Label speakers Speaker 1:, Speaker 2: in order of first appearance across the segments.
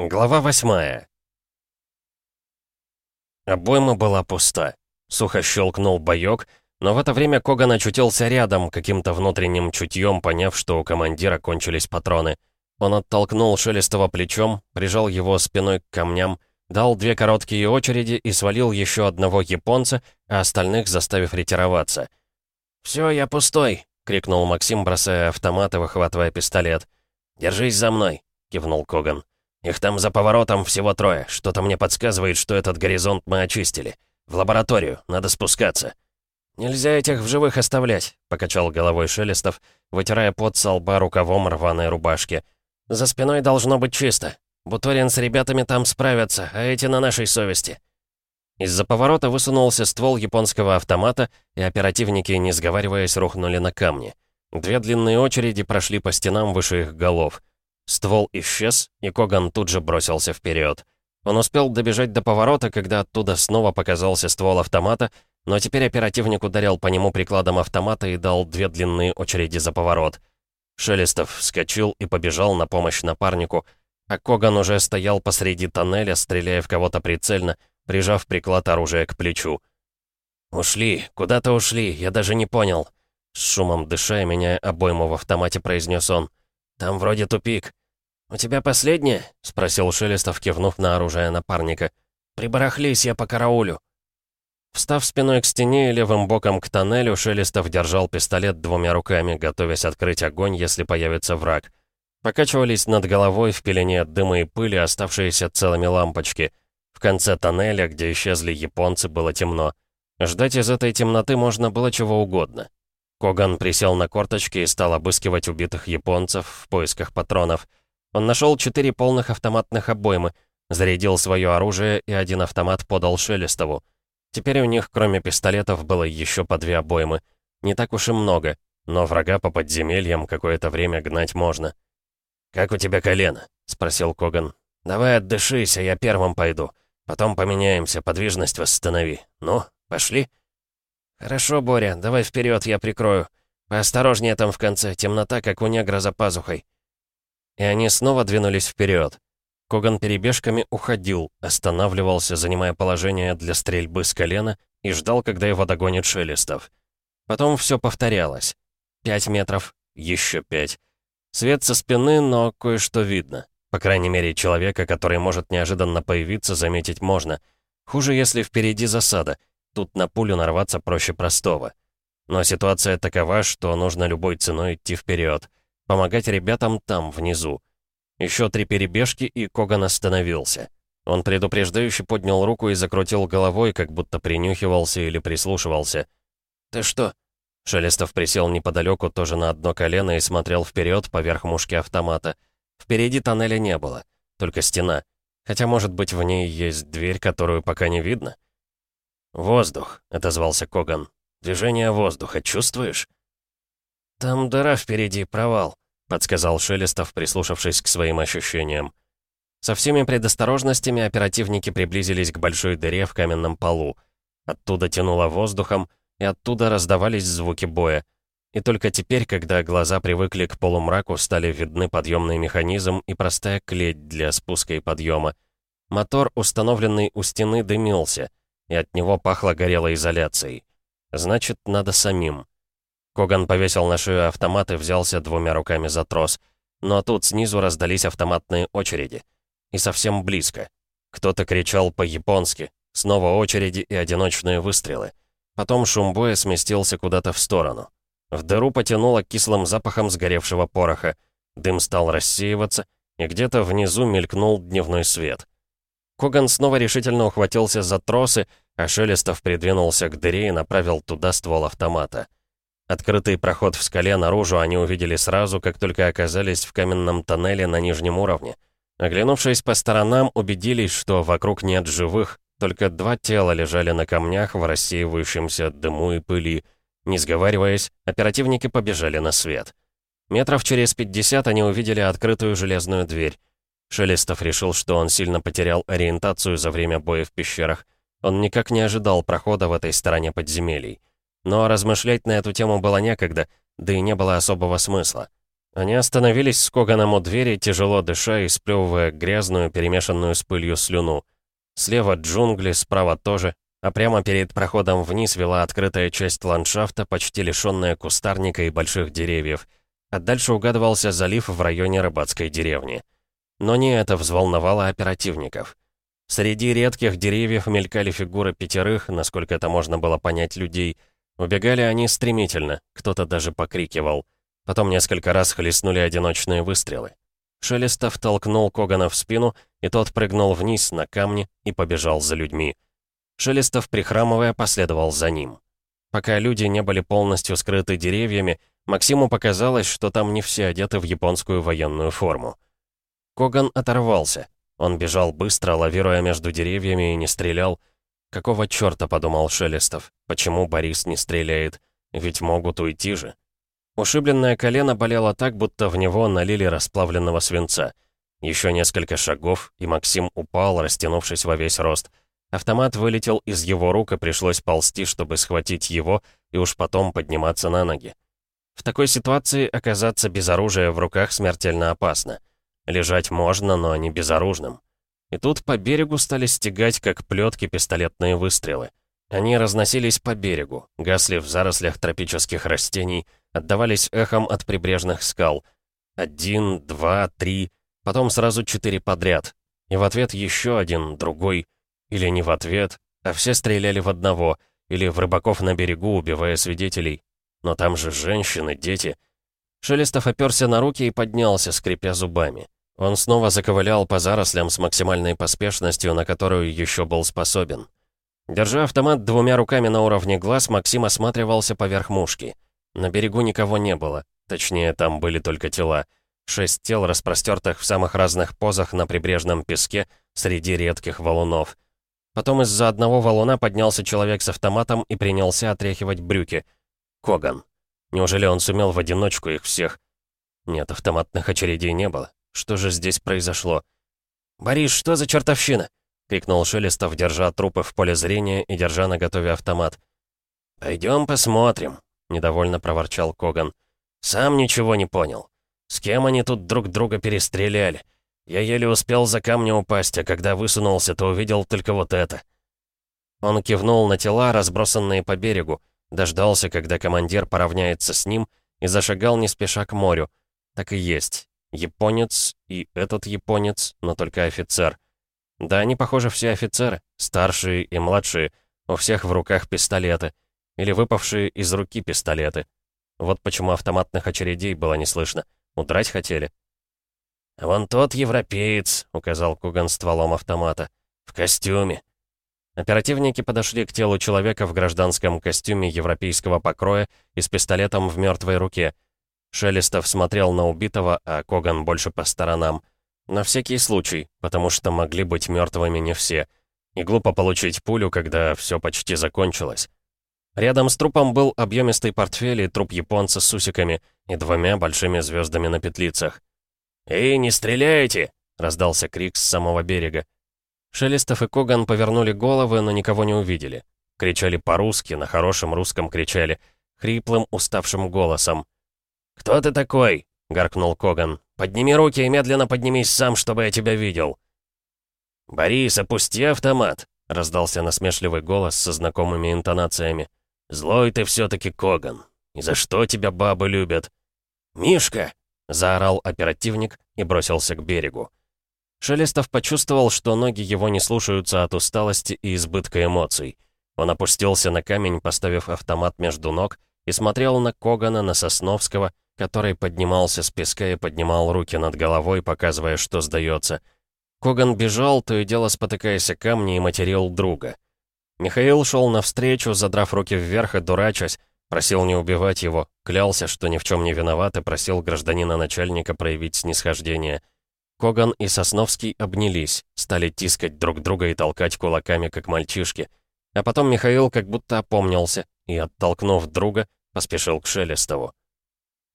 Speaker 1: Глава восьмая. Обойма была пуста. Сухо щелкнул боёк, но в это время Коган очутился рядом, каким-то внутренним чутьем поняв, что у командира кончились патроны. Он оттолкнул Шелестова плечом, прижал его спиной к камням, дал две короткие очереди и свалил еще одного японца, а остальных заставив ретироваться. «Все, я пустой!» — крикнул Максим, бросая автомат и выхватывая пистолет. «Держись за мной!» — кивнул Коган. Их там за поворотом всего трое. Что-то мне подсказывает, что этот горизонт мы очистили. В лабораторию, надо спускаться». «Нельзя этих в живых оставлять», — покачал головой Шелестов, вытирая пот со лба рукавом рваной рубашки. «За спиной должно быть чисто. Буторин с ребятами там справятся, а эти на нашей совести». Из-за поворота высунулся ствол японского автомата, и оперативники, не сговариваясь, рухнули на камни. Две длинные очереди прошли по стенам выше их голов. Ствол исчез, и Коган тут же бросился вперед. Он успел добежать до поворота, когда оттуда снова показался ствол автомата, но теперь оперативник ударил по нему прикладом автомата и дал две длинные очереди за поворот. Шелестов вскочил и побежал на помощь напарнику, а Коган уже стоял посреди тоннеля, стреляя в кого-то прицельно, прижав приклад оружия к плечу. «Ушли, куда-то ушли, я даже не понял», — с шумом дыша, меняя обойму в автомате, произнес он. «Там вроде тупик. «У тебя последнее?» — спросил Шелестов, кивнув на оружие напарника. «Прибарахлись, я по караулю». Встав спиной к стене и левым боком к тоннелю, Шелестов держал пистолет двумя руками, готовясь открыть огонь, если появится враг. Покачивались над головой в пелене дыма и пыли оставшиеся целыми лампочки. В конце тоннеля, где исчезли японцы, было темно. Ждать из этой темноты можно было чего угодно. Коган присел на корточки и стал обыскивать убитых японцев в поисках патронов — он нашел четыре полных автоматных обоймы, зарядил свое оружие и один автомат подал Шелестову. Теперь у них, кроме пистолетов, было еще по две обоймы. Не так уж и много, но врага по подземельям какое-то время гнать можно. «Как у тебя колено?» — спросил Коган. «Давай отдышись, а я первым пойду. Потом поменяемся, подвижность восстанови. Ну, пошли?» «Хорошо, Боря, давай вперед, я прикрою. Поосторожнее там в конце, темнота, как у негра за пазухой». И они снова двинулись вперед. Коган перебежками уходил, останавливался, занимая положение для стрельбы с колена, и ждал, когда его догонит Шелестов. Потом все повторялось. Пять метров, еще пять. Свет со спины, но кое-что видно. По крайней мере, человека, который может неожиданно появиться, заметить можно. Хуже, если впереди засада. Тут на пулю нарваться проще простого. Но ситуация такова, что нужно любой ценой идти вперед помогать ребятам там, внизу. Еще три перебежки, и Коган остановился. Он предупреждающе поднял руку и закрутил головой, как будто принюхивался или прислушивался. «Ты что?» Шелестов присел неподалеку, тоже на одно колено, и смотрел вперед поверх мушки автомата. Впереди тоннеля не было, только стена. Хотя, может быть, в ней есть дверь, которую пока не видно? «Воздух», — отозвался Коган. «Движение воздуха чувствуешь?» «Там дыра впереди, провал», — подсказал Шелестов, прислушавшись к своим ощущениям. Со всеми предосторожностями оперативники приблизились к большой дыре в каменном полу. Оттуда тянуло воздухом, и оттуда раздавались звуки боя. И только теперь, когда глаза привыкли к полумраку, стали видны подъемный механизм и простая клеть для спуска и подъема. Мотор, установленный у стены, дымился, и от него пахло горелой изоляцией. Значит, надо самим. Коган повесил на шею автомат и взялся двумя руками за трос. Но тут снизу раздались автоматные очереди. И совсем близко. Кто-то кричал по-японски. Снова очереди и одиночные выстрелы. Потом шум боя сместился куда-то в сторону. В дыру потянуло кислым запахом сгоревшего пороха. Дым стал рассеиваться, и где-то внизу мелькнул дневной свет. Коган снова решительно ухватился за тросы, а Шелестов придвинулся к дыре и направил туда ствол автомата. Открытый проход в скале наружу они увидели сразу, как только оказались в каменном тоннеле на нижнем уровне. Оглянувшись по сторонам, убедились, что вокруг нет живых, только два тела лежали на камнях в рассеивающемся дыму и пыли. Не сговариваясь, оперативники побежали на свет. Метров через 50 они увидели открытую железную дверь. Шелестов решил, что он сильно потерял ориентацию за время боя в пещерах. Он никак не ожидал прохода в этой стороне подземелий. Но размышлять на эту тему было некогда, да и не было особого смысла. Они остановились с Коганом у двери, тяжело дыша и сплевывая грязную, перемешанную с пылью слюну. Слева джунгли, справа тоже, а прямо перед проходом вниз вела открытая часть ландшафта, почти лишенная кустарника и больших деревьев. А дальше угадывался залив в районе рыбацкой деревни. Но не это взволновало оперативников. Среди редких деревьев мелькали фигуры пятерых, насколько это можно было понять людей. Убегали они стремительно, кто-то даже покрикивал. Потом несколько раз хлестнули одиночные выстрелы. Шелестов толкнул Когана в спину, и тот прыгнул вниз на камни и побежал за людьми. Шелестов, прихрамывая, последовал за ним. Пока люди не были полностью скрыты деревьями, Максиму показалось, что там не все одеты в японскую военную форму. Коган оторвался. Он бежал быстро, лавируя между деревьями и не стрелял. «Какого чёрта?» — подумал Шелестов. «Почему Борис не стреляет? Ведь могут уйти же». Ушибленное колено болело так, будто в него налили расплавленного свинца. Еще несколько шагов, и Максим упал, растянувшись во весь рост — Автомат вылетел из его рук, и пришлось ползти, чтобы схватить его, и уж потом подниматься на ноги. В такой ситуации оказаться без оружия в руках смертельно опасно. Лежать можно, но не безоружным. И тут по берегу стали стегать, как плетки, пистолетные выстрелы. Они разносились по берегу, гасли в зарослях тропических растений, отдавались эхом от прибрежных скал. Один, два, три, потом сразу четыре подряд. И в ответ еще один, другой — или не в ответ, а все стреляли в одного, или в рыбаков на берегу, убивая свидетелей. Но там же женщины, дети. Шелестов оперся на руки и поднялся, скрипя зубами. Он снова заковылял по зарослям с максимальной поспешностью, на которую еще был способен. Держа автомат двумя руками на уровне глаз, Максим осматривался поверх мушки. На берегу никого не было. Точнее, там были только тела. Шесть тел, распростертых в самых разных позах на прибрежном песке среди редких валунов. Потом из-за одного валуна поднялся человек с автоматом и принялся отряхивать брюки. Коган. Неужели он сумел в одиночку их всех? Нет, автоматных очередей не было. Что же здесь произошло? «Борис, что за чертовщина?» — крикнул Шелестов, держа трупы в поле зрения и держа на готове автомат. «Пойдем посмотрим», — недовольно проворчал Коган. «Сам ничего не понял. С кем они тут друг друга перестреляли? Я еле успел за камни упасть, а когда высунулся, то увидел только вот это». Он кивнул на тела, разбросанные по берегу, дождался, когда командир поравняется с ним, и зашагал не спеша к морю. Так и есть. Японец и этот японец, но только офицер. Да, они, похоже, все офицеры, старшие и младшие, у всех в руках пистолеты, или выпавшие из руки пистолеты. Вот почему автоматных очередей было не слышно. Удрать хотели. «Вон тот европеец», — указал Куган стволом автомата. «В костюме». Оперативники подошли к телу человека в гражданском костюме европейского покроя и с пистолетом в мертвой руке. Шелестов смотрел на убитого, а Коган больше по сторонам. На всякий случай, потому что могли быть мертвыми не все. И глупо получить пулю, когда все почти закончилось. Рядом с трупом был объемистый портфель и труп японца с усиками и двумя большими звездами на петлицах. «Эй, не стреляйте!» — раздался крик с самого берега. Шелестов и Коган повернули головы, но никого не увидели. Кричали по-русски, на хорошем русском кричали, хриплым, уставшим голосом. «Кто ты такой?» — гаркнул Коган. «Подними руки и медленно поднимись сам, чтобы я тебя видел». «Борис, опусти автомат!» — раздался насмешливый голос со знакомыми интонациями. «Злой ты все-таки, Коган. И за что тебя бабы любят?» «Мишка!» Заорал оперативник и бросился к берегу. Шелестов почувствовал, что ноги его не слушаются от усталости и избытка эмоций. Он опустился на камень, поставив автомат между ног, и смотрел на Когана, на Сосновского, который поднимался с песка и поднимал руки над головой, показывая, что сдается. Коган бежал, то и дело спотыкаясь о камни и материл друга. Михаил шел навстречу, задрав руки вверх и дурачась, Просил не убивать его, клялся, что ни в чем не виноват, и просил гражданина-начальника проявить снисхождение. Коган и Сосновский обнялись, стали тискать друг друга и толкать кулаками, как мальчишки. А потом Михаил как будто опомнился и, оттолкнув друга, поспешил к Шелестову.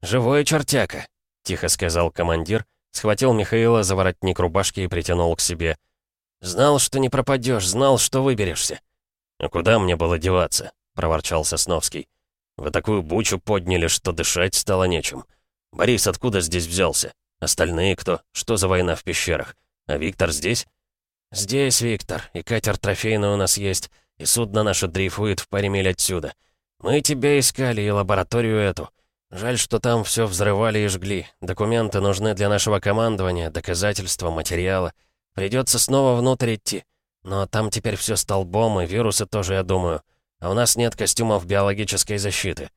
Speaker 1: «Живой чертяка», — тихо сказал командир, схватил Михаила за воротник рубашки и притянул к себе. «Знал, что не пропадешь, знал, что выберешься». «А куда мне было деваться?» — проворчал Сосновский. Вы такую бучу подняли, что дышать стало нечем. «Борис откуда здесь взялся? Остальные кто? Что за война в пещерах? А Виктор здесь?» «Здесь, Виктор, и катер трофейный у нас есть, и судно наше дрейфует в паре миль отсюда. Мы тебя искали, и лабораторию эту. Жаль, что там все взрывали и жгли. Документы нужны для нашего командования, доказательства, материалы. Придется снова внутрь идти. Но там теперь все столбом, и вирусы тоже, я думаю. А у нас нет костюмов биологической защиты».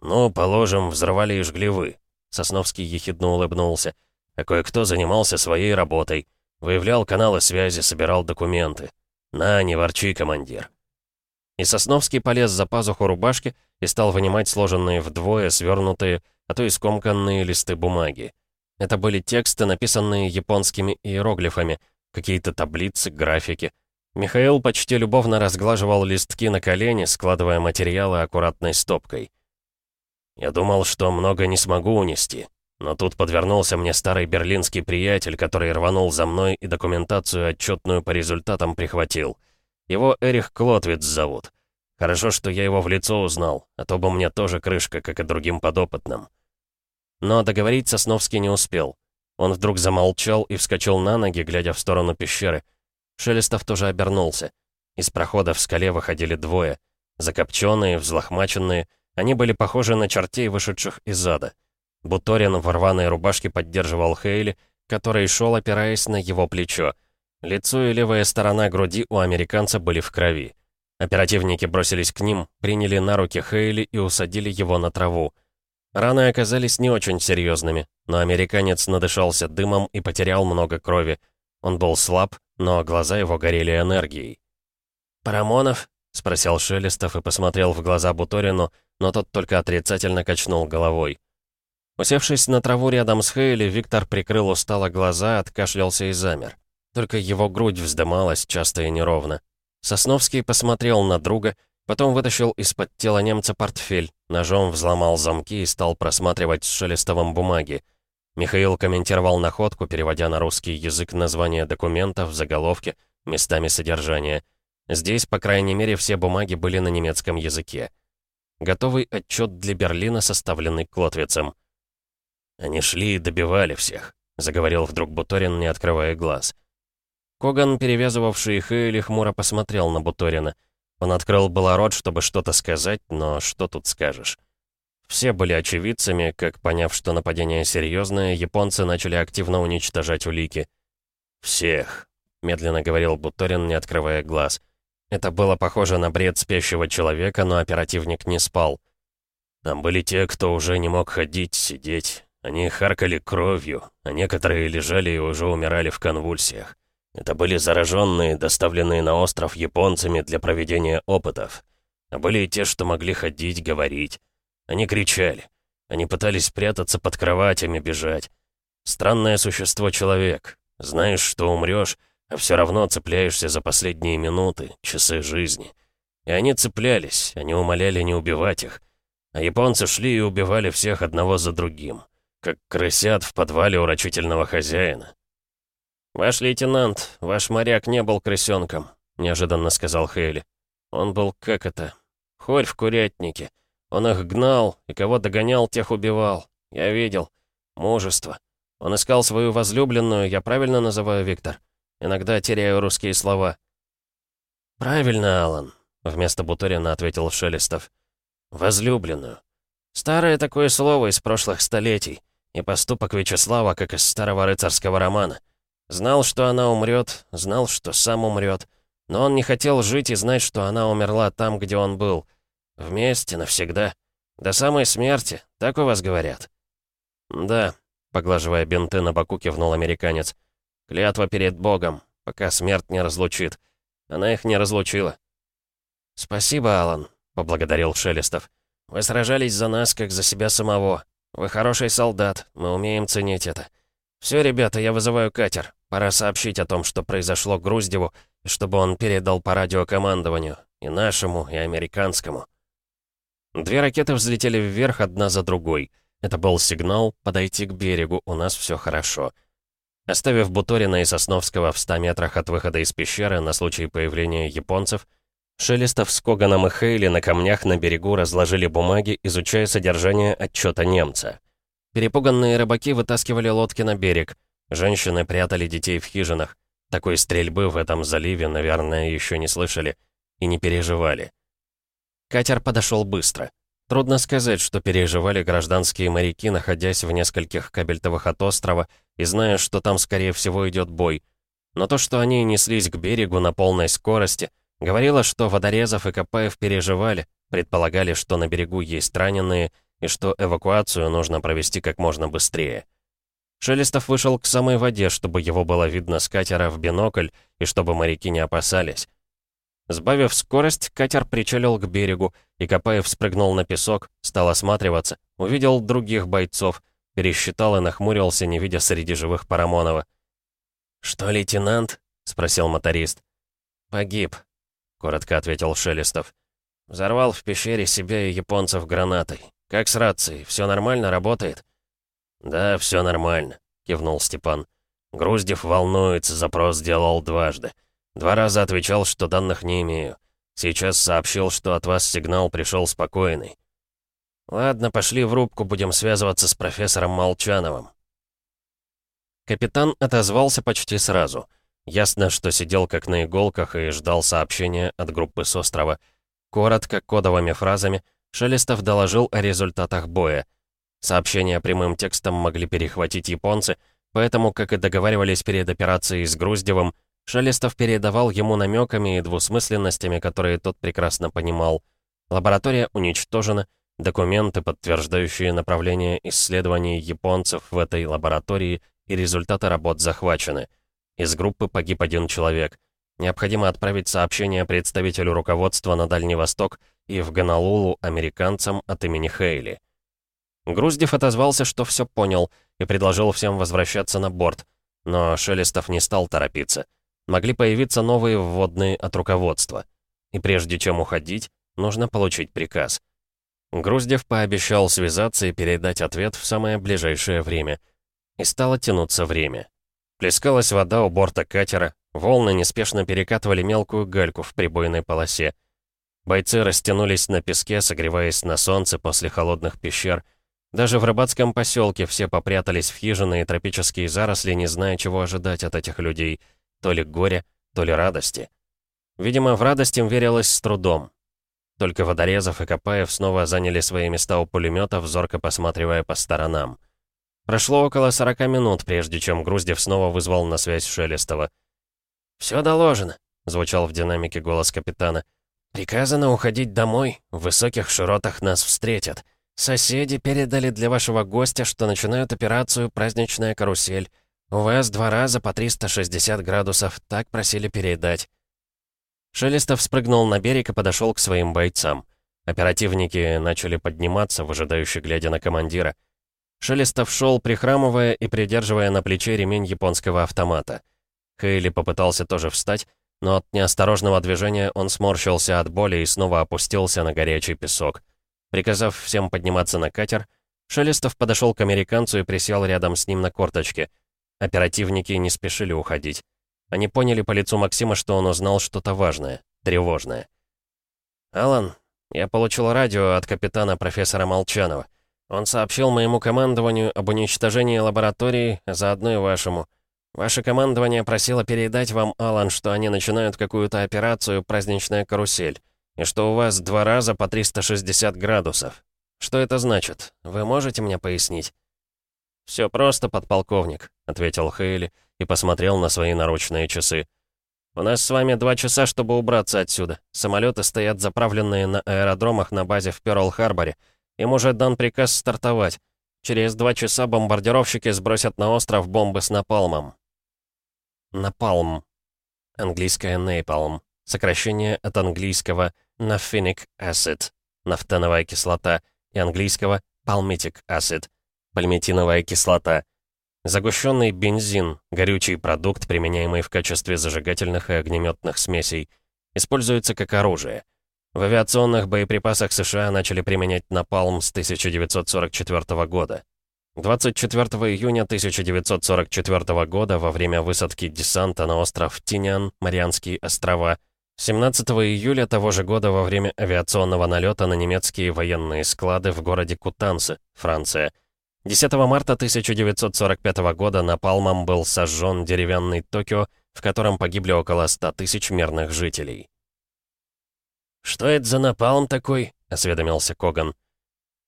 Speaker 1: «Ну, положим, взрывали и жгли вы», — Сосновский ехидно улыбнулся. «А кое-кто занимался своей работой. Выявлял каналы связи, собирал документы. На, не ворчи, командир». И Сосновский полез за пазуху рубашки и стал вынимать сложенные вдвое, свернутые, а то и скомканные листы бумаги. Это были тексты, написанные японскими иероглифами, какие-то таблицы, графики. Михаил почти любовно разглаживал листки на колени, складывая материалы аккуратной стопкой. «Я думал, что много не смогу унести, но тут подвернулся мне старый берлинский приятель, который рванул за мной и документацию отчетную по результатам прихватил. Его Эрих Клотвиц зовут. Хорошо, что я его в лицо узнал, а то бы мне тоже крышка, как и другим подопытным. Но договорить Сосновский не успел. Он вдруг замолчал и вскочил на ноги, глядя в сторону пещеры. Шелестов тоже обернулся. Из прохода в скале выходили двое. Закопченные, взлохмаченные. Они были похожи на чертей, вышедших из ада. Буторин в рваной рубашке поддерживал Хейли, который шел, опираясь на его плечо. Лицо и левая сторона груди у американца были в крови. Оперативники бросились к ним, приняли на руки Хейли и усадили его на траву. Раны оказались не очень серьезными, но американец надышался дымом и потерял много крови. Он был слаб, но глаза его горели энергией. «Парамонов?» — спросил Шелестов и посмотрел в глаза Буторину, но тот только отрицательно качнул головой. Усевшись на траву рядом с Хейли, Виктор прикрыл устало глаза, откашлялся и замер. Только его грудь вздымалась часто и неровно. Сосновский посмотрел на друга, потом вытащил из-под тела немца портфель, ножом взломал замки и стал просматривать с шелестовым бумаги. Михаил комментировал находку, переводя на русский язык названия документов, заголовки, местами содержания. Здесь, по крайней мере, все бумаги были на немецком языке. Готовый отчет для Берлина, составленный Клотвицем. «Они шли и добивали всех», — заговорил вдруг Буторин, не открывая глаз. Коган, перевязывавший Хейли, хмуро посмотрел на Буторина. Он открыл было рот, чтобы что-то сказать, но что тут скажешь? Все были очевидцами, как, поняв, что нападение серьезное, японцы начали активно уничтожать улики. «Всех», — медленно говорил Буторин, не открывая глаз. Это было похоже на бред спящего человека, но оперативник не спал. Там были те, кто уже не мог ходить, сидеть. Они харкали кровью, а некоторые лежали и уже умирали в конвульсиях. Это были зараженные, доставленные на остров японцами для проведения опытов. А были и те, что могли ходить, говорить. Они кричали. Они пытались прятаться под кроватями, бежать. Странное существо человек. Знаешь, что умрешь, а все равно цепляешься за последние минуты, часы жизни. И они цеплялись, они умоляли не убивать их. А японцы шли и убивали всех одного за другим, как крысят в подвале у хозяина. «Ваш лейтенант, ваш моряк не был крысенком», — неожиданно сказал Хейли. «Он был, как это, хорь в курятнике. Он их гнал, и кого догонял, тех убивал. Я видел. Мужество. Он искал свою возлюбленную, я правильно называю, Виктор? Иногда теряю русские слова». «Правильно, Алан», — вместо Буторина ответил Шелестов. «Возлюбленную. Старое такое слово из прошлых столетий, и поступок Вячеслава, как из старого рыцарского романа». Знал, что она умрет, знал, что сам умрет. Но он не хотел жить и знать, что она умерла там, где он был. Вместе, навсегда. До самой смерти, так у вас говорят? Да, поглаживая бинты на боку, кивнул американец. Клятва перед Богом, пока смерть не разлучит. Она их не разлучила. «Спасибо, Алан», — поблагодарил Шелестов. «Вы сражались за нас, как за себя самого. Вы хороший солдат, мы умеем ценить это. «Все, ребята, я вызываю катер. Пора сообщить о том, что произошло Груздеву, и чтобы он передал по радиокомандованию. И нашему, и американскому». Две ракеты взлетели вверх одна за другой. Это был сигнал «подойти к берегу, у нас все хорошо». Оставив Буторина и Сосновского в 100 метрах от выхода из пещеры на случай появления японцев, Шелестов с Коганом и Хейли на камнях на берегу разложили бумаги, изучая содержание отчета немца. Перепуганные рыбаки вытаскивали лодки на берег. Женщины прятали детей в хижинах. Такой стрельбы в этом заливе, наверное, еще не слышали. И не переживали. Катер подошел быстро. Трудно сказать, что переживали гражданские моряки, находясь в нескольких кабельтовых от острова и зная, что там, скорее всего, идет бой. Но то, что они неслись к берегу на полной скорости, говорило, что Водорезов и Капаев переживали, предполагали, что на берегу есть раненые и что эвакуацию нужно провести как можно быстрее. Шелестов вышел к самой воде, чтобы его было видно с катера в бинокль и чтобы моряки не опасались. Сбавив скорость, катер причалил к берегу, и Копаев спрыгнул на песок, стал осматриваться, увидел других бойцов, пересчитал и нахмурился, не видя среди живых Парамонова. «Что, лейтенант?» — спросил моторист. «Погиб», — коротко ответил Шелестов. «Взорвал в пещере себя и японцев гранатой. Как с рацией? Все нормально, работает?» «Да, все нормально», — кивнул Степан. Груздев волнуется, запрос сделал дважды. Два раза отвечал, что данных не имею. Сейчас сообщил, что от вас сигнал пришел спокойный. Ладно, пошли в рубку, будем связываться с профессором Молчановым. Капитан отозвался почти сразу. Ясно, что сидел как на иголках и ждал сообщения от группы с острова. Коротко, кодовыми фразами, Шелестов доложил о результатах боя. Сообщения прямым текстом могли перехватить японцы, поэтому, как и договаривались перед операцией с Груздевым, Шелестов передавал ему намеками и двусмысленностями, которые тот прекрасно понимал. Лаборатория уничтожена, документы, подтверждающие направление исследований японцев в этой лаборатории и результаты работ захвачены. Из группы погиб один человек. Необходимо отправить сообщение представителю руководства на Дальний Восток и в Гонолулу американцам от имени Хейли. Груздев отозвался, что все понял, и предложил всем возвращаться на борт, но Шелестов не стал торопиться могли появиться новые вводные от руководства. И прежде чем уходить, нужно получить приказ. Груздев пообещал связаться и передать ответ в самое ближайшее время. И стало тянуться время. Плескалась вода у борта катера, волны неспешно перекатывали мелкую гальку в прибойной полосе. Бойцы растянулись на песке, согреваясь на солнце после холодных пещер. Даже в рыбацком поселке все попрятались в хижины и тропические заросли, не зная, чего ожидать от этих людей — то ли горя, то ли радости. Видимо, в радость им верилось с трудом. Только Водорезов и Копаев снова заняли свои места у пулеметов, зорко посматривая по сторонам. Прошло около 40 минут, прежде чем Груздев снова вызвал на связь Шелестова. «Все доложено», — звучал в динамике голос капитана. «Приказано уходить домой, в высоких широтах нас встретят. Соседи передали для вашего гостя, что начинают операцию «Праздничная карусель». «У вас два раза по 360 градусов, так просили передать». Шелестов спрыгнул на берег и подошел к своим бойцам. Оперативники начали подниматься, выжидающе глядя на командира. Шелестов шел, прихрамывая и придерживая на плече ремень японского автомата. Хейли попытался тоже встать, но от неосторожного движения он сморщился от боли и снова опустился на горячий песок. Приказав всем подниматься на катер, Шелестов подошел к американцу и присел рядом с ним на корточке — Оперативники не спешили уходить. Они поняли по лицу Максима, что он узнал что-то важное, тревожное. «Алан, я получил радио от капитана профессора Молчанова. Он сообщил моему командованию об уничтожении лаборатории, заодно и вашему. Ваше командование просило передать вам, Алан, что они начинают какую-то операцию «Праздничная карусель», и что у вас два раза по 360 градусов. Что это значит? Вы можете мне пояснить?» «Все просто, подполковник», — ответил Хейли и посмотрел на свои наручные часы. «У нас с вами два часа, чтобы убраться отсюда. Самолеты стоят заправленные на аэродромах на базе в Пёрл-Харборе. Им уже дан приказ стартовать. Через два часа бомбардировщики сбросят на остров бомбы с напалмом». Напалм. Английское napalm. Сокращение от английского naphthenic acid, нафтановая кислота, и английского palmitic acid, пальмитиновая кислота. Загущенный бензин, горючий продукт, применяемый в качестве зажигательных и огнеметных смесей, используется как оружие. В авиационных боеприпасах США начали применять напалм с 1944 года. 24 июня 1944 года во время высадки десанта на остров Тинян, Марианские острова, 17 июля того же года во время авиационного налета на немецкие военные склады в городе Кутансе, Франция, 10 марта 1945 года напалмом был сожжен деревянный Токио, в котором погибли около 100 тысяч мирных жителей.
Speaker 2: «Что это за напалм такой?» — осведомился Коган.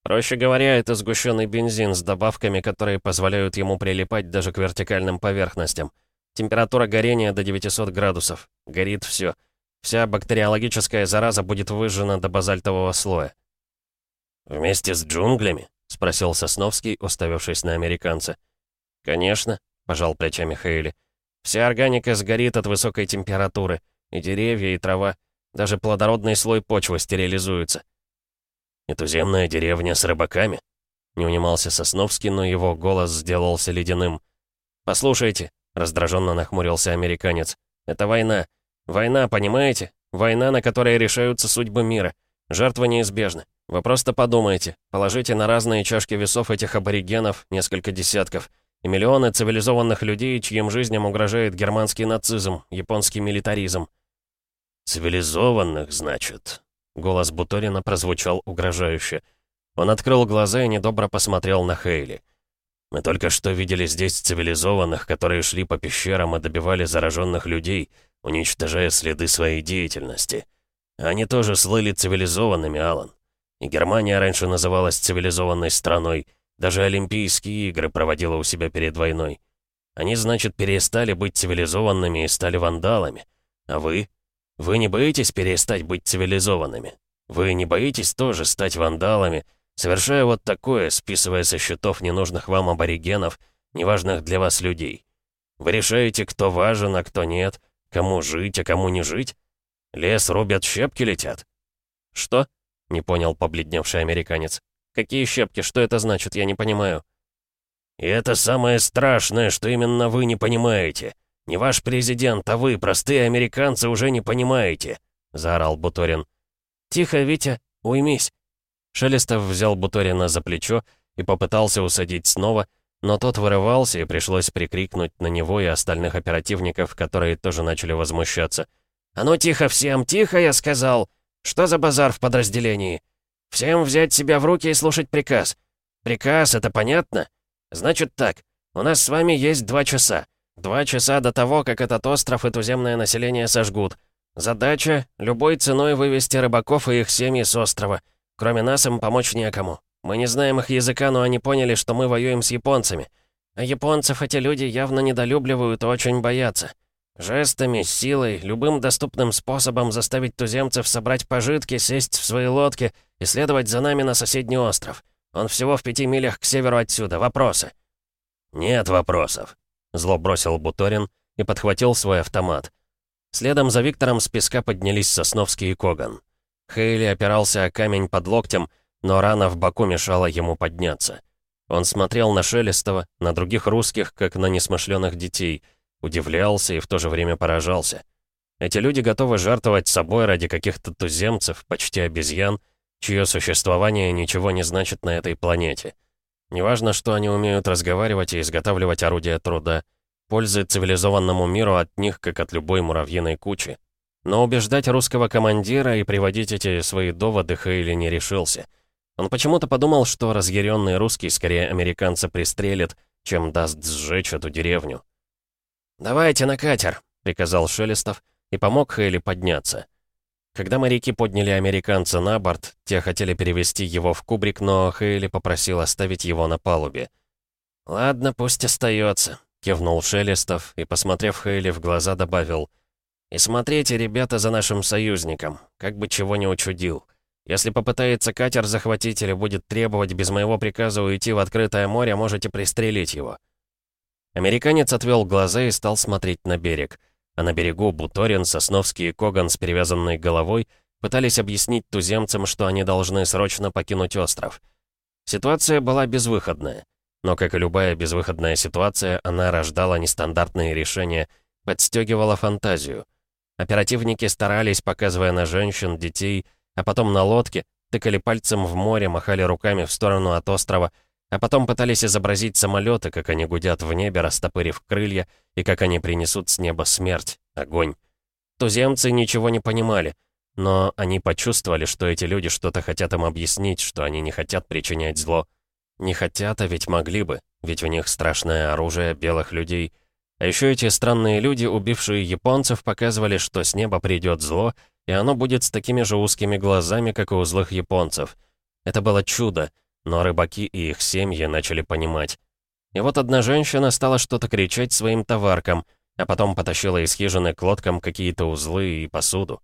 Speaker 1: Проще говоря, это сгущенный бензин с добавками, которые позволяют ему прилипать даже к вертикальным поверхностям. Температура горения до 900 градусов. Горит все. Вся бактериологическая зараза будет выжжена до базальтового слоя.
Speaker 2: «Вместе с джунглями?»
Speaker 1: — спросил Сосновский, уставившись на американца. «Конечно», — пожал плечами Хейли. «Вся органика сгорит от высокой температуры. И деревья, и трава. Даже плодородный слой почвы стерилизуется».
Speaker 2: «И туземная деревня с рыбаками?»
Speaker 1: Не унимался Сосновский, но его голос сделался ледяным. «Послушайте», — раздраженно нахмурился американец. «Это война. Война, понимаете? Война, на которой решаются судьбы мира. Жертвы неизбежны. Вы просто подумайте, положите на разные чашки весов этих аборигенов, несколько десятков, и миллионы цивилизованных людей, чьим жизням угрожает германский нацизм, японский милитаризм.
Speaker 2: «Цивилизованных, значит?»
Speaker 1: Голос Буторина прозвучал угрожающе. Он открыл глаза и недобро посмотрел на Хейли. «Мы только что видели здесь цивилизованных, которые шли по пещерам и добивали зараженных людей, уничтожая следы своей деятельности. Они тоже слыли цивилизованными, Алан. И Германия раньше называлась цивилизованной страной. Даже Олимпийские игры проводила у себя перед войной. Они, значит, перестали быть цивилизованными и стали вандалами. А вы? Вы не боитесь перестать быть цивилизованными? Вы не боитесь тоже стать вандалами, совершая вот такое, списывая со счетов ненужных вам аборигенов, неважных для вас людей? Вы решаете, кто важен, а кто нет, кому жить, а кому не жить? Лес рубят, щепки летят. Что? Не понял побледневший американец. «Какие щепки? Что это значит? Я не понимаю».
Speaker 2: «И это самое страшное, что именно вы не понимаете. Не ваш президент, а вы, простые американцы, уже не понимаете», — заорал Буторин.
Speaker 1: «Тихо, Витя, уймись». Шелестов взял Буторина за плечо и попытался усадить снова, но тот вырывался, и пришлось прикрикнуть на него и остальных оперативников, которые тоже начали возмущаться. «А ну тихо всем, тихо, я сказал! Что за базар в подразделении? Всем взять себя в руки и слушать приказ. Приказ, это понятно? Значит так, у нас с вами есть два часа. Два часа до того, как этот остров и туземное население сожгут. Задача — любой ценой вывести рыбаков и их семьи с острова. Кроме нас им помочь некому. Мы не знаем их языка, но они поняли, что мы воюем с японцами. А японцев эти люди явно недолюбливают и очень боятся. Жестами, силой, любым доступным способом заставить туземцев собрать пожитки, сесть в свои лодки и следовать за нами на соседний остров. Он всего в пяти милях к северу отсюда. Вопросы?»
Speaker 2: «Нет вопросов», — зло бросил Буторин и подхватил свой автомат.
Speaker 1: Следом за Виктором с песка поднялись Сосновский и Коган. Хейли опирался о камень под локтем, но рана в боку мешала ему подняться. Он смотрел на Шелестова, на других русских, как на несмышленых детей — Удивлялся и в то же время поражался. Эти люди готовы жертвовать собой ради каких-то туземцев, почти обезьян, чье существование ничего не значит на этой планете. Неважно, что они умеют разговаривать и изготавливать орудия труда. Пользы цивилизованному миру от них, как от любой муравьиной кучи. Но убеждать русского командира и приводить эти свои доводы Хейли не решился. Он почему-то подумал, что разъяренный русский скорее американца пристрелит, чем даст сжечь эту деревню. «Давайте на катер», — приказал Шелестов и помог Хейли подняться. Когда моряки подняли американца на борт, те хотели перевести его в кубрик, но Хейли попросил оставить его на палубе. «Ладно, пусть остается», — кивнул Шелестов и, посмотрев Хейли в глаза, добавил. «И смотрите, ребята, за нашим союзником, как бы чего не учудил. Если попытается катер захватить или будет требовать без моего приказа уйти в открытое море, можете пристрелить его. Американец отвел глаза и стал смотреть на берег. А на берегу Буторин, Сосновский и Коган с перевязанной головой пытались объяснить туземцам, что они должны срочно покинуть остров. Ситуация была безвыходная. Но, как и любая безвыходная ситуация, она рождала нестандартные решения, подстегивала фантазию. Оперативники старались, показывая на женщин, детей, а потом на лодке, тыкали пальцем в море, махали руками в сторону от острова — а потом пытались изобразить самолеты, как они гудят в небе, растопырив крылья, и как они принесут с неба смерть, огонь. Туземцы ничего не понимали, но они почувствовали, что эти люди что-то хотят им объяснить, что они не хотят причинять зло. Не хотят, а ведь могли бы, ведь у них страшное оружие белых людей. А еще эти странные люди, убившие японцев, показывали, что с неба придет зло, и оно будет с такими же узкими глазами, как и у злых японцев. Это было чудо, но рыбаки и их семьи начали понимать. И вот одна женщина стала что-то кричать своим товаркам, а потом потащила из хижины к лодкам какие-то узлы и посуду.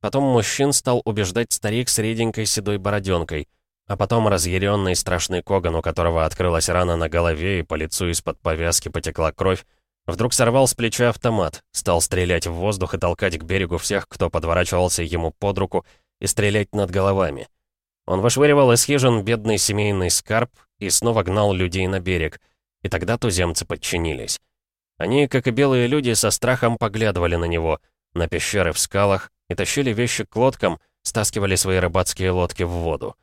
Speaker 1: Потом мужчин стал убеждать старик с реденькой седой бороденкой, а потом разъяренный страшный Коган, у которого открылась рана на голове и по лицу из-под повязки потекла кровь, вдруг сорвал с плеча автомат, стал стрелять в воздух и толкать к берегу всех, кто подворачивался ему под руку, и стрелять над головами. Он вышвыривал из хижин бедный семейный скарб и снова гнал людей на берег — и тогда туземцы подчинились. Они, как и белые люди, со страхом поглядывали на него, на пещеры в скалах, и тащили вещи к лодкам, стаскивали свои рыбацкие лодки в воду.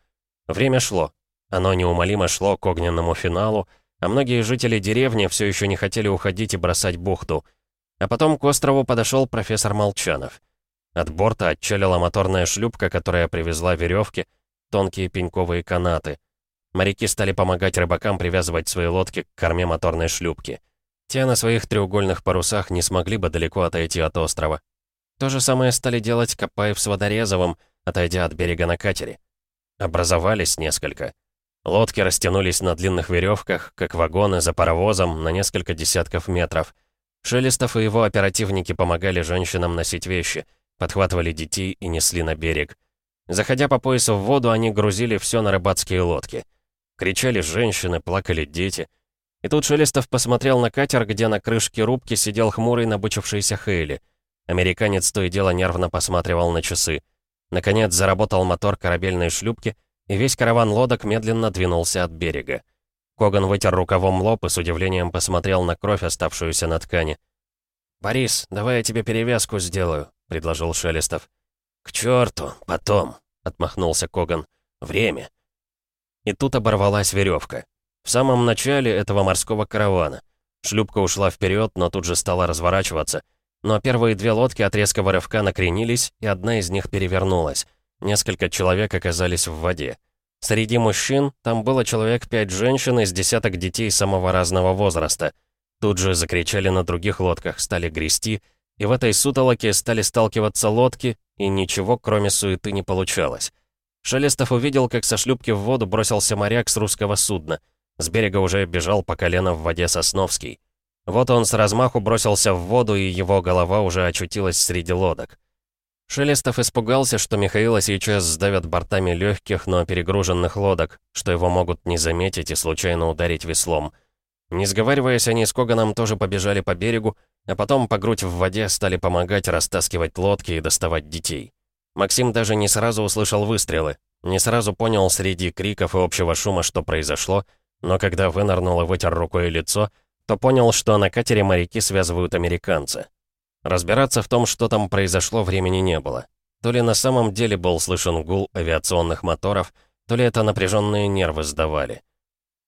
Speaker 1: Время шло. Оно неумолимо шло к огненному финалу, а многие жители деревни все еще не хотели уходить и бросать бухту. А потом к острову подошел профессор Молчанов. От борта отчалила моторная шлюпка, которая привезла веревки, тонкие пеньковые канаты — Моряки стали помогать рыбакам привязывать свои лодки к корме моторной шлюпки. Те на своих треугольных парусах не смогли бы далеко отойти от острова. То же самое стали делать Копаев с Водорезовым, отойдя от берега на катере. Образовались несколько. Лодки растянулись на длинных веревках, как вагоны за паровозом на несколько десятков метров. Шелестов и его оперативники помогали женщинам носить вещи, подхватывали детей и несли на берег. Заходя по поясу в воду, они грузили все на рыбацкие лодки — Кричали женщины, плакали дети. И тут Шелестов посмотрел на катер, где на крышке рубки сидел хмурый набычившийся Хейли. Американец то и дело нервно посматривал на часы. Наконец заработал мотор корабельной шлюпки, и весь караван лодок медленно двинулся от берега. Коган вытер рукавом лоб и с удивлением посмотрел на кровь, оставшуюся на ткани. «Борис, давай я тебе перевязку сделаю», — предложил Шелестов.
Speaker 2: «К черту, потом», — отмахнулся Коган. «Время.
Speaker 1: И тут оборвалась веревка. В самом начале этого морского каравана. Шлюпка ушла вперед, но тут же стала разворачиваться. Но первые две лодки от резкого рывка накренились, и одна из них перевернулась. Несколько человек оказались в воде. Среди мужчин там было человек пять женщин из десяток детей самого разного возраста. Тут же закричали на других лодках, стали грести, и в этой сутолоке стали сталкиваться лодки, и ничего, кроме суеты, не получалось. Шелестов увидел, как со шлюпки в воду бросился моряк с русского судна. С берега уже бежал по колено в воде Сосновский. Вот он с размаху бросился в воду, и его голова уже очутилась среди лодок. Шелестов испугался, что Михаила сейчас сдавят бортами легких, но перегруженных лодок, что его могут не заметить и случайно ударить веслом. Не сговариваясь, они с Коганом тоже побежали по берегу, а потом по грудь в воде стали помогать растаскивать лодки и доставать детей. Максим даже не сразу услышал выстрелы, не сразу понял среди криков и общего шума, что произошло, но когда вынырнул и вытер рукой лицо, то понял, что на катере моряки связывают американцы. Разбираться в том, что там произошло, времени не было. То ли на самом деле был слышен гул авиационных моторов, то ли это напряженные нервы сдавали.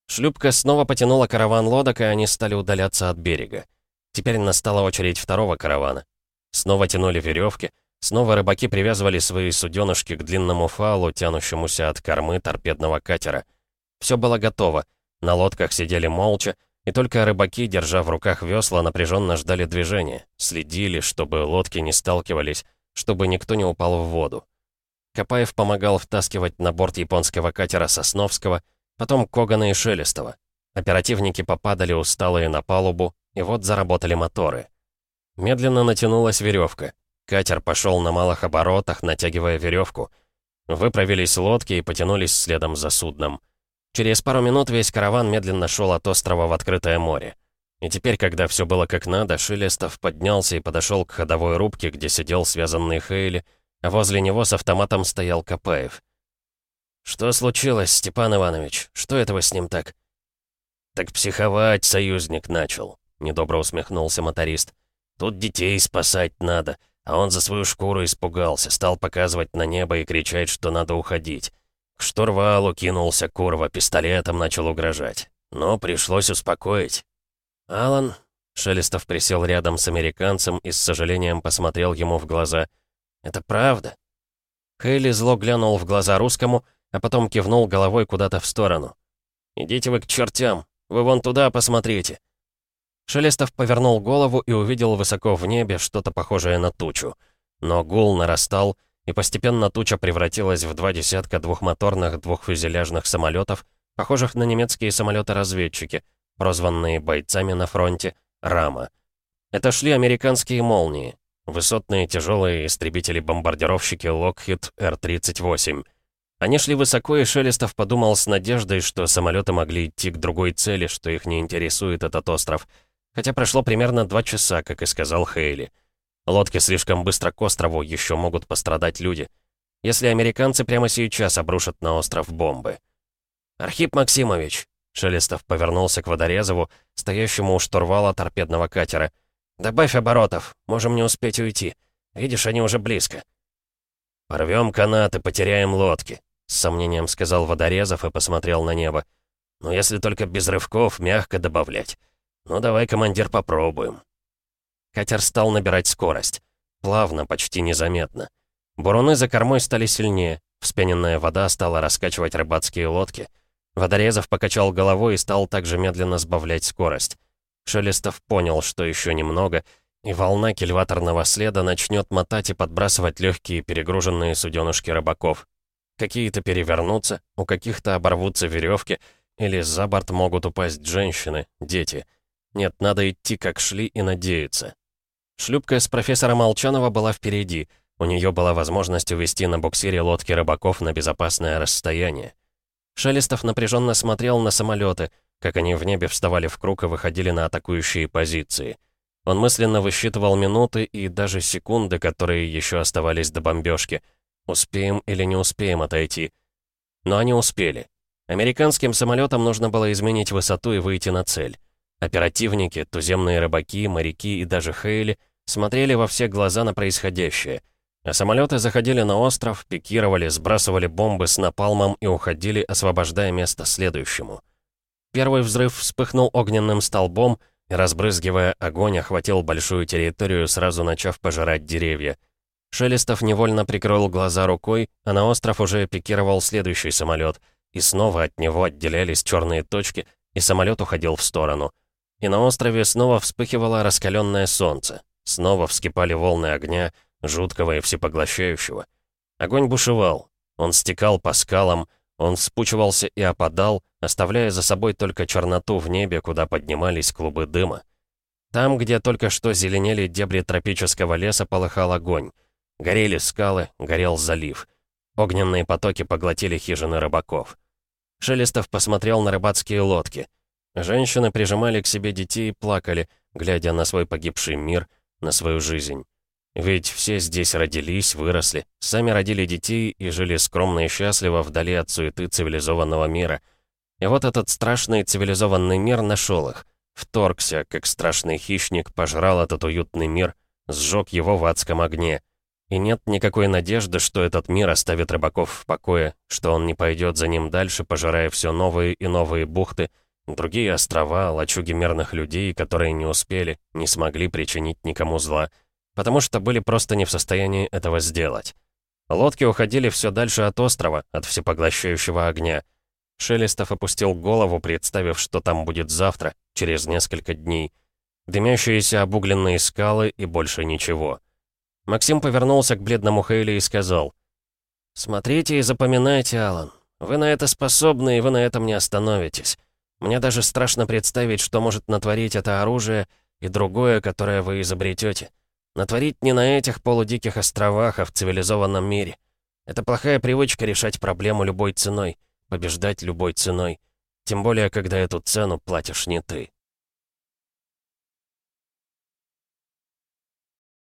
Speaker 1: Шлюпка снова потянула караван лодок, и они стали удаляться от берега. Теперь настала очередь второго каравана. Снова тянули веревки, Снова рыбаки привязывали свои суденышки к длинному фалу, тянущемуся от кормы торпедного катера. Все было готово. На лодках сидели молча, и только рыбаки, держа в руках весла, напряженно ждали движения, следили, чтобы лодки не сталкивались, чтобы никто не упал в воду. Копаев помогал втаскивать на борт японского катера Сосновского, потом Когана и Шелестова. Оперативники попадали усталые на палубу, и вот заработали моторы. Медленно натянулась веревка. Катер пошел на малых оборотах, натягивая веревку. Выправились лодки и потянулись следом за судном. Через пару минут весь караван медленно шел от острова в открытое море. И теперь, когда все было как надо, Шелестов поднялся и подошел к ходовой рубке, где сидел связанный Хейли, а возле него с автоматом стоял Капаев. «Что случилось, Степан Иванович? Что этого с ним так?»
Speaker 2: «Так психовать союзник начал», — недобро усмехнулся моторист. «Тут детей спасать надо. А он за свою шкуру испугался, стал показывать на небо и кричать, что надо уходить. К штурвалу кинулся курва, пистолетом начал угрожать. Но пришлось успокоить.
Speaker 1: «Алан...» Шелестов присел рядом с американцем и с сожалением посмотрел ему в глаза. «Это правда?» Хейли зло глянул в глаза русскому, а потом кивнул головой куда-то в сторону. Идите вы к чертям! Вы вон туда посмотрите!» Шелестов повернул голову и увидел высоко в небе что-то похожее на тучу. Но гул нарастал, и постепенно туча превратилась в два десятка двухмоторных двухфюзеляжных самолетов, похожих на немецкие самолеты-разведчики, прозванные бойцами на фронте «Рама». Это шли американские «Молнии», высотные тяжелые истребители-бомбардировщики Lockheed R-38. Они шли высоко, и Шелестов подумал с надеждой, что самолеты могли идти к другой цели, что их не интересует этот остров. Хотя прошло примерно два часа, как и сказал Хейли. Лодки слишком быстро к острову, еще могут пострадать люди. Если американцы прямо сейчас обрушат на остров бомбы. «Архип Максимович», — Шелестов повернулся к Водорезову, стоящему у штурвала торпедного катера. «Добавь оборотов, можем не успеть уйти. Видишь, они уже близко».
Speaker 2: «Порвем канаты, потеряем лодки», — с сомнением сказал Водорезов и посмотрел на небо. «Но если только без рывков, мягко добавлять. Ну давай, командир, попробуем».
Speaker 1: Катер стал набирать скорость. Плавно, почти незаметно. Буруны за кормой стали сильнее. Вспененная вода стала раскачивать рыбацкие лодки. Водорезов покачал головой и стал также медленно сбавлять скорость. Шелестов понял, что еще немного, и волна кильваторного следа начнет мотать и подбрасывать легкие перегруженные суденышки рыбаков. Какие-то перевернутся, у каких-то оборвутся веревки, или за борт могут упасть женщины, дети. Нет, надо идти, как шли, и надеяться. Шлюпка с профессора Молчанова была впереди. У нее была возможность увести на буксире лодки рыбаков на безопасное расстояние. Шелестов напряженно смотрел на самолеты, как они в небе вставали в круг и выходили на атакующие позиции. Он мысленно высчитывал минуты и даже секунды, которые еще оставались до бомбежки. Успеем или не успеем отойти. Но они успели. Американским самолетам нужно было изменить высоту и выйти на цель. Оперативники, туземные рыбаки, моряки и даже Хейли — смотрели во все глаза на происходящее. А самолеты заходили на остров, пикировали, сбрасывали бомбы с напалмом и уходили, освобождая место следующему. Первый взрыв вспыхнул огненным столбом и, разбрызгивая огонь, охватил большую территорию, сразу начав пожирать деревья. Шелестов невольно прикрыл глаза рукой, а на остров уже пикировал следующий самолет, и снова от него отделялись черные точки, и самолет уходил в сторону. И на острове снова вспыхивало раскаленное солнце. Снова вскипали волны огня, жуткого и всепоглощающего. Огонь бушевал. Он стекал по скалам, он спучивался и опадал, оставляя за собой только черноту в небе, куда поднимались клубы дыма. Там, где только что зеленели дебри тропического леса, полыхал огонь. Горели скалы, горел залив. Огненные потоки поглотили хижины рыбаков. Шелестов посмотрел на рыбацкие лодки. Женщины прижимали к себе детей и плакали, глядя на свой погибший мир — на свою жизнь. Ведь все здесь родились, выросли, сами родили детей и жили скромно и счастливо вдали от суеты цивилизованного мира. И вот этот страшный цивилизованный мир нашел их. Вторгся, как страшный хищник, пожрал этот уютный мир, сжег его в адском огне. И нет никакой надежды, что этот мир оставит рыбаков в покое, что он не пойдет за ним дальше, пожирая все новые и новые бухты, Другие острова, лачуги мирных людей, которые не успели, не смогли причинить никому зла, потому что были просто не в состоянии этого сделать. Лодки уходили все дальше от острова, от всепоглощающего огня. Шелестов опустил голову, представив, что там будет завтра, через несколько дней. Дымящиеся обугленные скалы и больше ничего. Максим повернулся к бледному Хейли и сказал, «Смотрите и запоминайте, Алан. Вы на это способны, и вы на этом не остановитесь. Мне даже страшно представить, что может натворить это оружие и другое, которое вы изобретете. Натворить не на этих полудиких островах, а в цивилизованном мире. Это плохая привычка решать проблему любой ценой, побеждать любой ценой. Тем более, когда эту цену платишь не ты.